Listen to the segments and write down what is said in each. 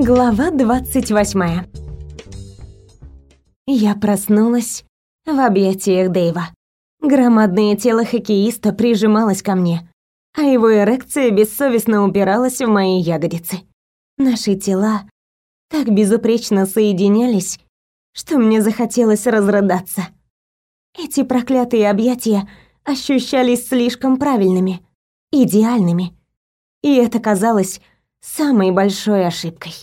Глава 28. Я проснулась в объятиях Дэйва. Громадное тело хоккеиста прижималось ко мне, а его эрекция бессовестно упиралась в мои ягодицы. Наши тела так безупречно соединялись, что мне захотелось разрыдаться. Эти проклятые объятия ощущались слишком правильными, идеальными. И это казалось самой большой ошибкой.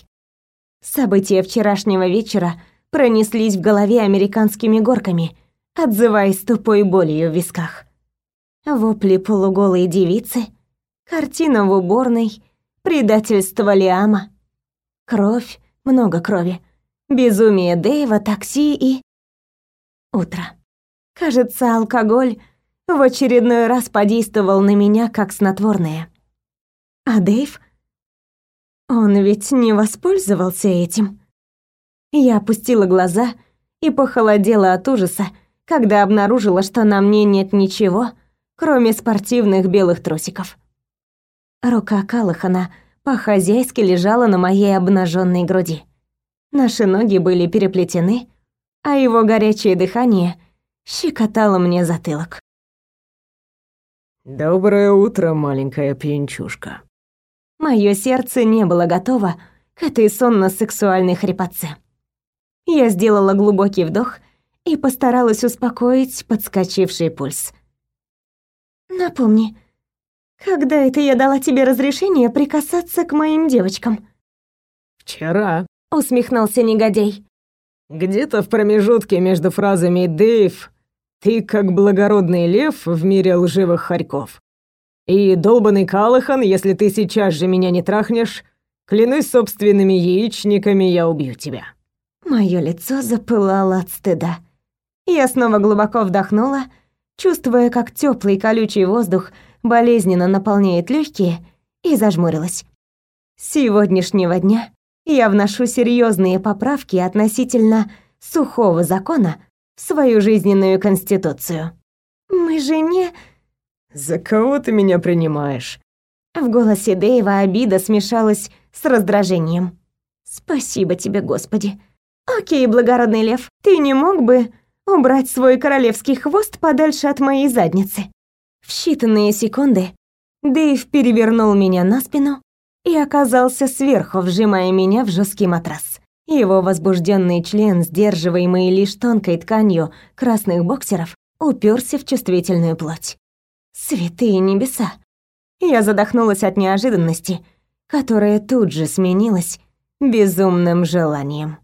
События вчерашнего вечера пронеслись в голове американскими горками, отзываясь тупой болью в висках. Вопли полуголой девицы, картина в уборной, предательство Лиама, кровь, много крови, безумие Дэйва, такси и... Утро. Кажется, алкоголь в очередной раз подействовал на меня как снотворное. А Дэйв он ведь не воспользовался этим. Я опустила глаза и похолодела от ужаса, когда обнаружила, что на мне нет ничего, кроме спортивных белых трусиков. Рука Калахана по-хозяйски лежала на моей обнаженной груди. Наши ноги были переплетены, а его горячее дыхание щекотало мне затылок. «Доброе утро, маленькая пьянчушка», Моё сердце не было готово к этой сонно-сексуальной хрипотце. Я сделала глубокий вдох и постаралась успокоить подскочивший пульс. «Напомни, когда это я дала тебе разрешение прикасаться к моим девочкам?» «Вчера», — усмехнулся негодяй. «Где-то в промежутке между фразами «Дэйв», «Ты как благородный лев в мире лживых хорьков» И, долбанный Калахан, если ты сейчас же меня не трахнешь, клянусь собственными яичниками, я убью тебя». Моё лицо запылало от стыда. Я снова глубоко вдохнула, чувствуя, как теплый колючий воздух болезненно наполняет легкие, и зажмурилась. С сегодняшнего дня я вношу серьезные поправки относительно сухого закона в свою жизненную конституцию. Мы же не... «За кого ты меня принимаешь?» В голосе Дэйва обида смешалась с раздражением. «Спасибо тебе, Господи. Окей, благородный лев, ты не мог бы убрать свой королевский хвост подальше от моей задницы?» В считанные секунды Дэйв перевернул меня на спину и оказался сверху, вжимая меня в жесткий матрас. Его возбужденный член, сдерживаемый лишь тонкой тканью красных боксеров, уперся в чувствительную плоть. Святые небеса. Я задохнулась от неожиданности, которая тут же сменилась безумным желанием.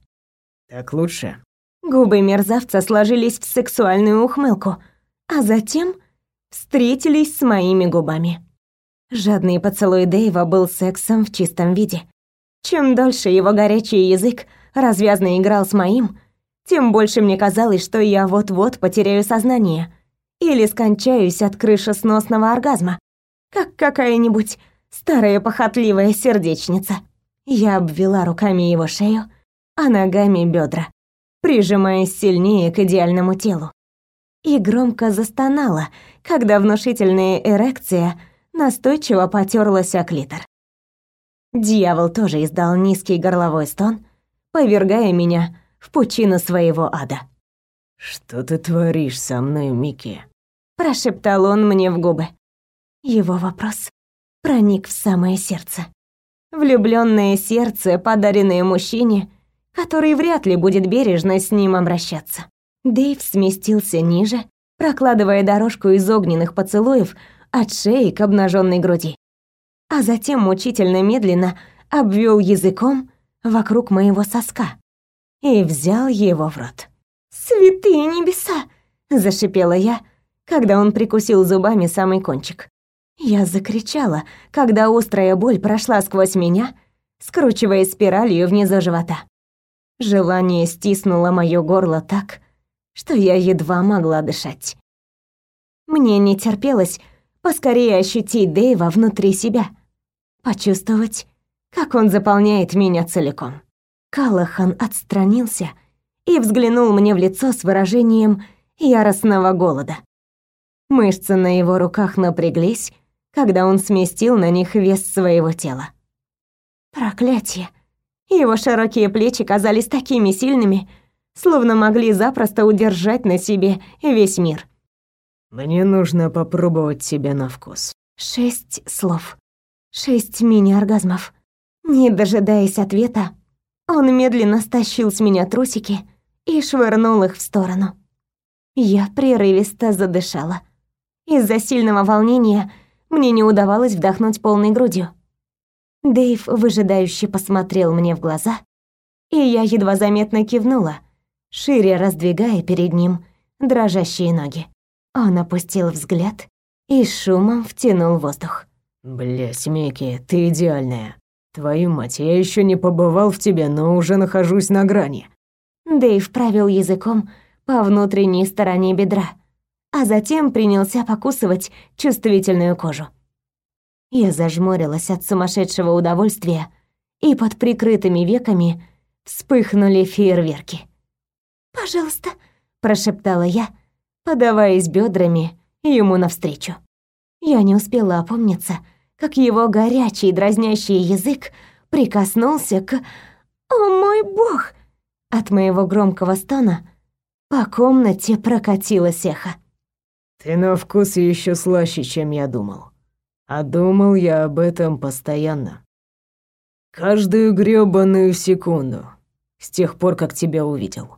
Так лучше. Губы мерзавца сложились в сексуальную ухмылку, а затем встретились с моими губами. Жадный поцелуй Дэйва был сексом в чистом виде. Чем дольше его горячий язык развязно играл с моим, тем больше мне казалось, что я вот-вот потеряю сознание — или скончаюсь от крышесносного оргазма, как какая-нибудь старая похотливая сердечница. Я обвела руками его шею, а ногами бедра, прижимаясь сильнее к идеальному телу. И громко застонала, когда внушительная эрекция настойчиво потерлась о клитор. Дьявол тоже издал низкий горловой стон, повергая меня в пучину своего ада. «Что ты творишь со мной, Микки?» Прошептал он мне в губы. Его вопрос проник в самое сердце. Влюбленное сердце, подаренное мужчине, который вряд ли будет бережно с ним обращаться. Дэйв сместился ниже, прокладывая дорожку из огненных поцелуев от шеи к обнаженной груди. А затем мучительно медленно обвел языком вокруг моего соска и взял его в рот. «Святые небеса!» – зашипела я, когда он прикусил зубами самый кончик. Я закричала, когда острая боль прошла сквозь меня, скручивая спиралью внизу живота. Желание стиснуло моё горло так, что я едва могла дышать. Мне не терпелось поскорее ощутить Дэйва внутри себя, почувствовать, как он заполняет меня целиком. Калахан отстранился и взглянул мне в лицо с выражением яростного голода. Мышцы на его руках напряглись, когда он сместил на них вес своего тела. Проклятие! Его широкие плечи казались такими сильными, словно могли запросто удержать на себе весь мир. «Мне нужно попробовать тебя на вкус». Шесть слов. Шесть мини-оргазмов. Не дожидаясь ответа, он медленно стащил с меня трусики и швырнул их в сторону. Я прерывисто задышала. Из-за сильного волнения мне не удавалось вдохнуть полной грудью. Дэйв выжидающе посмотрел мне в глаза, и я едва заметно кивнула, шире раздвигая перед ним дрожащие ноги. Он опустил взгляд и шумом втянул воздух. «Бля, Микки, ты идеальная. Твою мать, я еще не побывал в тебе, но уже нахожусь на грани». Дэйв провел языком по внутренней стороне бедра, а затем принялся покусывать чувствительную кожу. Я зажмурилась от сумасшедшего удовольствия, и под прикрытыми веками вспыхнули фейерверки. «Пожалуйста», — прошептала я, подаваясь бедрами ему навстречу. Я не успела опомниться, как его горячий дразнящий язык прикоснулся к... «О мой бог!» От моего громкого стона по комнате прокатилось эхо. «Ты на вкус еще слаще, чем я думал. А думал я об этом постоянно. Каждую грёбаную секунду, с тех пор, как тебя увидел».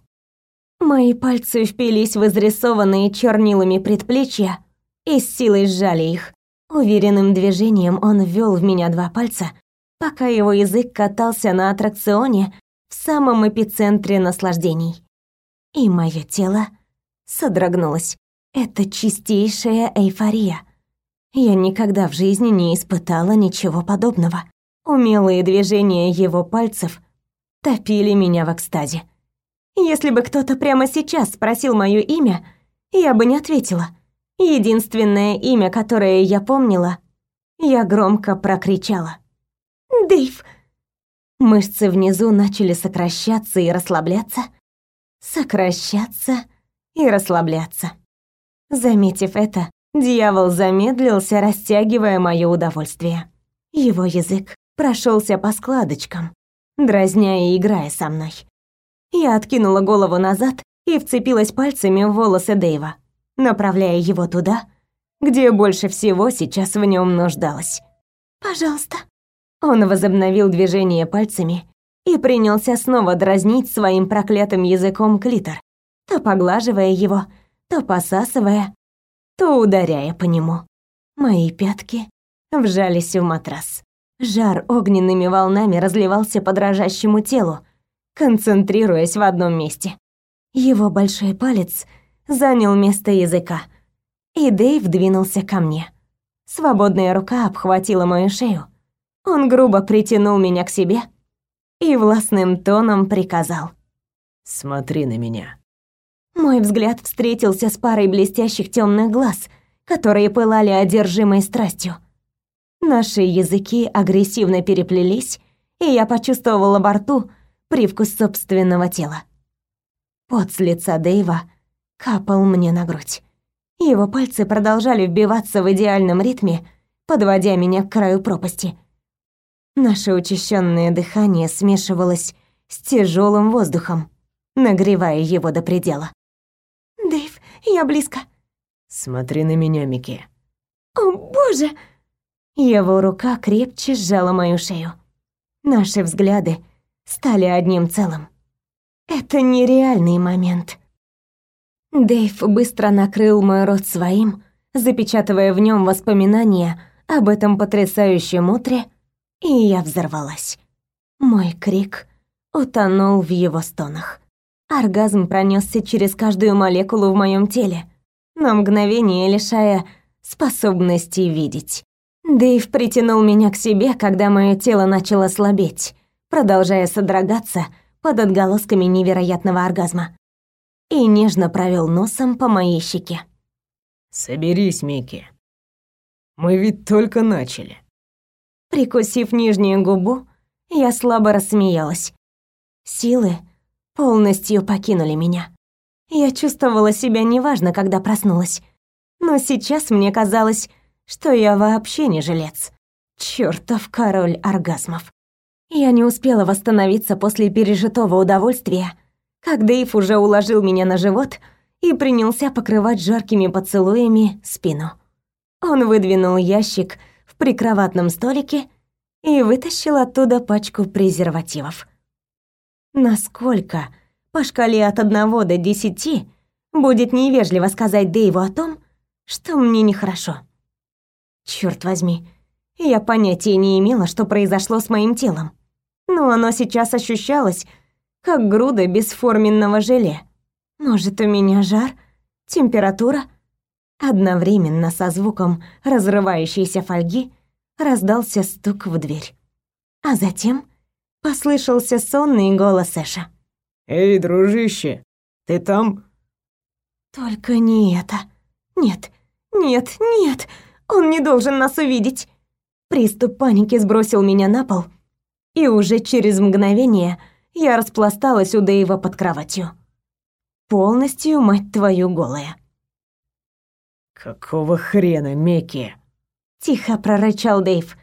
Мои пальцы впились в изрисованные чернилами предплечья и с силой сжали их. Уверенным движением он ввел в меня два пальца, пока его язык катался на аттракционе в самом эпицентре наслаждений. И мое тело содрогнулось. Это чистейшая эйфория. Я никогда в жизни не испытала ничего подобного. Умелые движения его пальцев топили меня в экстазе. Если бы кто-то прямо сейчас спросил моё имя, я бы не ответила. Единственное имя, которое я помнила, я громко прокричала. «Дэйв!» Мышцы внизу начали сокращаться и расслабляться, сокращаться и расслабляться. Заметив это, дьявол замедлился, растягивая моё удовольствие. Его язык прошелся по складочкам, дразня и играя со мной. Я откинула голову назад и вцепилась пальцами в волосы Дэйва, направляя его туда, где больше всего сейчас в нем нуждалась. «Пожалуйста». Он возобновил движение пальцами и принялся снова дразнить своим проклятым языком клитор, то поглаживая его, то посасывая, то ударяя по нему. Мои пятки вжались в матрас. Жар огненными волнами разливался по дрожащему телу, концентрируясь в одном месте. Его большой палец занял место языка, и Дэйв двинулся ко мне. Свободная рука обхватила мою шею. Он грубо притянул меня к себе и властным тоном приказал. «Смотри на меня». Мой взгляд встретился с парой блестящих темных глаз, которые пылали одержимой страстью. Наши языки агрессивно переплелись, и я почувствовала во рту привкус собственного тела. Пот с лица Дэйва капал мне на грудь. Его пальцы продолжали вбиваться в идеальном ритме, подводя меня к краю пропасти. Наше учащенное дыхание смешивалось с тяжелым воздухом, нагревая его до предела. «Дэйв, я близко». «Смотри на меня, Микки». «О, боже!» Его рука крепче сжала мою шею. Наши взгляды стали одним целым. Это нереальный момент. Дэйв быстро накрыл мой рот своим, запечатывая в нем воспоминания об этом потрясающем утре, и я взорвалась. Мой крик утонул в его стонах. Оргазм пронесся через каждую молекулу в моем теле, на мгновение лишая способности видеть. Дэйв притянул меня к себе, когда мое тело начало слабеть, продолжая содрогаться под отголосками невероятного оргазма, и нежно провел носом по моей щеке. «Соберись, Микки. Мы ведь только начали». Прикусив нижнюю губу, я слабо рассмеялась. Силы полностью покинули меня. Я чувствовала себя неважно, когда проснулась. Но сейчас мне казалось, что я вообще не жилец. Чёртов король оргазмов. Я не успела восстановиться после пережитого удовольствия, как Дэйв уже уложил меня на живот и принялся покрывать жаркими поцелуями спину. Он выдвинул ящик в прикроватном столике и вытащил оттуда пачку презервативов. Насколько по шкале от одного до десяти будет невежливо сказать Дэйву о том, что мне нехорошо? Черт возьми, я понятия не имела, что произошло с моим телом. Но оно сейчас ощущалось, как груда бесформенного желе. Может, у меня жар, температура? Одновременно со звуком разрывающейся фольги раздался стук в дверь. А затем послышался сонный голос Эша. «Эй, дружище, ты там?» «Только не это. Нет, нет, нет, он не должен нас увидеть». Приступ паники сбросил меня на пол, и уже через мгновение я распласталась у Дэйва под кроватью. Полностью, мать твою, голая. «Какого хрена, Мекки?» Тихо прорычал Дэйв.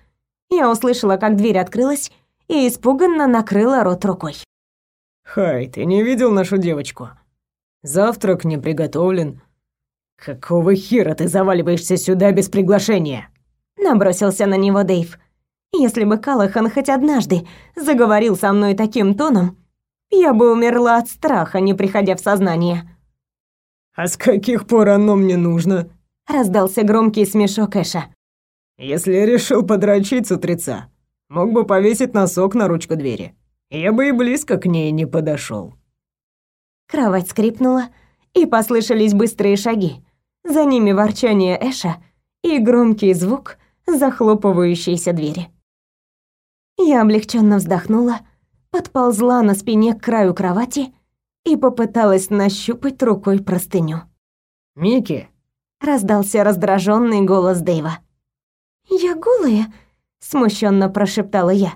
Я услышала, как дверь открылась, и испуганно накрыла рот рукой. «Хай, ты не видел нашу девочку? Завтрак не приготовлен. Какого хера ты заваливаешься сюда без приглашения?» Набросился на него Дэйв. Если бы Калахан хоть однажды заговорил со мной таким тоном, я бы умерла от страха, не приходя в сознание. «А с каких пор оно мне нужно?» Раздался громкий смешок Эша. «Если решил подрочить с утреца, мог бы повесить носок на ручку двери. Я бы и близко к ней не подошел. Кровать скрипнула, и послышались быстрые шаги. За ними ворчание Эша и громкий звук захлопывающейся двери. Я облегченно вздохнула, подползла на спине к краю кровати и попыталась нащупать рукой простыню. «Микки!» — раздался раздраженный голос Дэйва. «Я голая?» — смущенно прошептала я.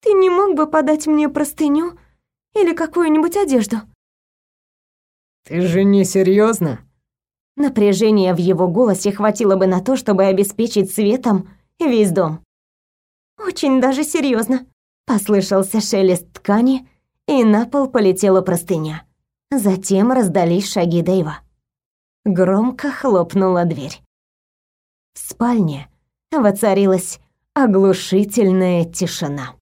«Ты не мог бы подать мне простыню или какую-нибудь одежду?» «Ты же не серьезно? Напряжение в его голосе хватило бы на то, чтобы обеспечить светом весь дом. Очень даже серьезно. Послышался шелест ткани, и на пол полетела простыня. Затем раздались шаги Дэйва. Громко хлопнула дверь. В спальне воцарилась оглушительная тишина.